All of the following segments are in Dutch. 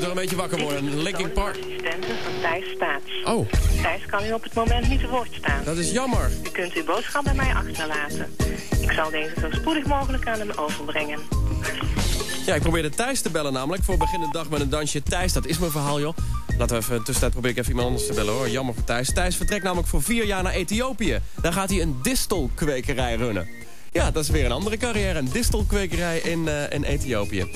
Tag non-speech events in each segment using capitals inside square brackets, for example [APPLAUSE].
toch een beetje wakker worden. Linkin Park. assistenten van Thijs Staats. Oh, Thijs kan u op het moment niet te woord staan. dat is jammer. U kunt uw boodschap bij mij achterlaten. Ik zal deze zo spoedig mogelijk aan hem overbrengen. Ja, ik probeerde Thijs te bellen namelijk. Voor begin de dag met een dansje. Thijs, dat is mijn verhaal, joh. Laten we even, tussentijd probeer ik even iemand anders te bellen, hoor. Jammer voor Thijs. Thijs vertrekt namelijk voor vier jaar naar Ethiopië. Daar gaat hij een distelkwekerij runnen. Ja, dat is weer een andere carrière. Een distelkwekerij in, eh, in Ethiopië.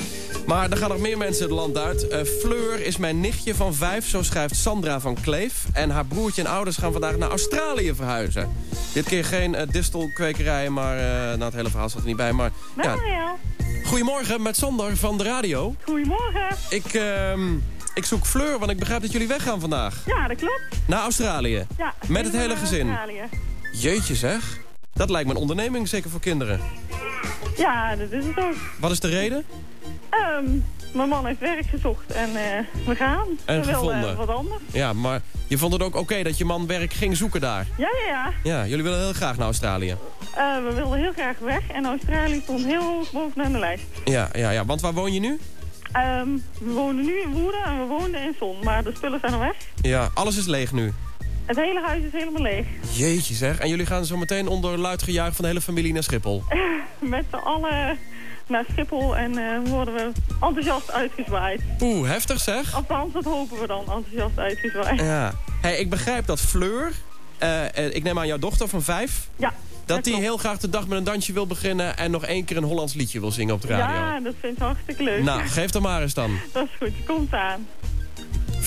Maar er gaan nog meer mensen het land uit. Eh, Fleur is mijn nichtje van vijf, zo schrijft Sandra van Kleef. En haar broertje en ouders gaan vandaag naar Australië verhuizen. Dit keer geen uh, distelkwekerij, maar... eh, nou, het hele verhaal staat er niet bij, maar... Ja. Goedemorgen, met Sander van de radio. goedemorgen. Ik, ehm, ik zoek Fleur, want ik begrijp dat jullie weggaan vandaag. Ja, dat klopt. Naar Australië. Ja, Met het hele gezin. Australië. Jeetje zeg. Dat lijkt me een onderneming, zeker voor kinderen. Ja, dat is het ook. Wat is de reden? Ehm, mijn man heeft werk gezocht en eh, we gaan. En we willen gevonden. eh, wat anders. Ja, maar je vond het ook oké dat je man werk ging zoeken daar. Ja, ja, ja. Ja, jullie willen heel graag naar Australië. Eh, we wilden heel graag weg en Australië stond heel hoog bovenaan de lijst. Ja, ja, ja. Want waar woon je nu? Ehm, we wonen nu in Woerden en we woonden in Zon, maar de spullen zijn er weg. Ja, alles is leeg nu. Het hele huis is helemaal leeg. Jeetje zeg. En jullie gaan zo meteen onder luid gejuich van de hele familie naar Schiphol. [LAUGHS] Met z'n allen naar Schiphol en eh, worden we enthousiast uitgezwaaid. Oeh, heftig zeg. Althans, dat hopen we dan, enthousiast uitgezwaaid. Ja. Hey, ik begrijp dat Fleur, eh, eh, ik neem aan jouw dochter van vijf... Ja, dat die klopt. heel graag de dag met een dansje wil beginnen... en nog één keer een Hollands liedje wil zingen op de radio. Ja, dat vindt ze hartstikke leuk. Nou, geef er maar eens dan. [LAUGHS] Dat is goed, komt aan.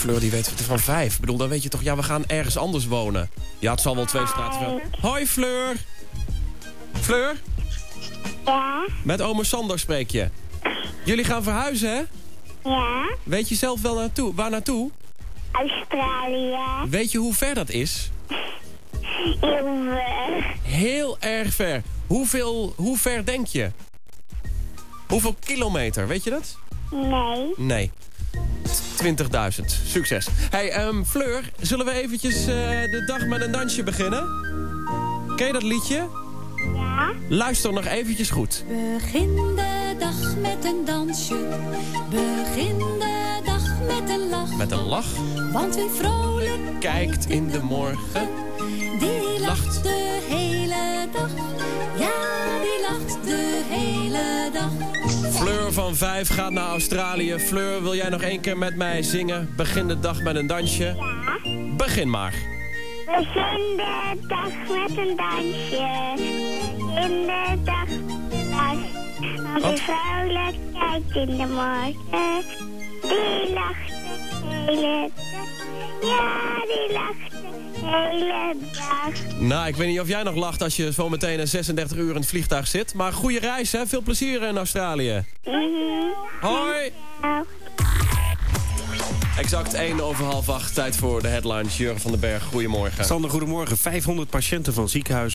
Fleur, die weet van vijf. Ik bedoel, dan weet je toch, ja, we gaan ergens anders wonen. Ja, het zal wel twee straten ver. Hoi, Fleur. Fleur, Ja, met ome Sander spreek je. Jullie gaan verhuizen, hè? ja. Weet je zelf wel naartoe, waar naartoe? Australië. Weet je hoe ver dat is? Heel ver. Heel erg ver. Hoeveel, hoe ver denk je? Hoeveel kilometer, weet je dat? Nee. Nee. 20.000. Succes. Hey, ehm, Fleur, zullen we eventjes eh, de dag met een dansje beginnen? Ken je dat liedje? Ja. Luister nog eventjes goed. Begin de dag met een dansje. Begin de dag met een lach. Met een lach. Want wie vrolijk Kijkt in de morgen. die lacht. lacht de 5 gaat naar Australië. Fleur, wil jij nog één keer met mij zingen? Begin de dag met een dansje. Begin maar. Begin de dag met een dansje. Begin de dag met een dans. Want vrolijk kijkt in de morgen. Die lacht de hele dag. Ja, die lacht de hele dag. Nou, ik weet niet of jij nog lacht als je zo meteen een 36 uur in het vliegtuig zit. Maar goede reis, hè? Veel plezier in Australië. Mhm. Hoi! Exact 1 over half 8. Tijd voor de headlines. Jurgen van den Berg, goedemorgen. Sander, goedemorgen. 500 patiënten van ziekenhuis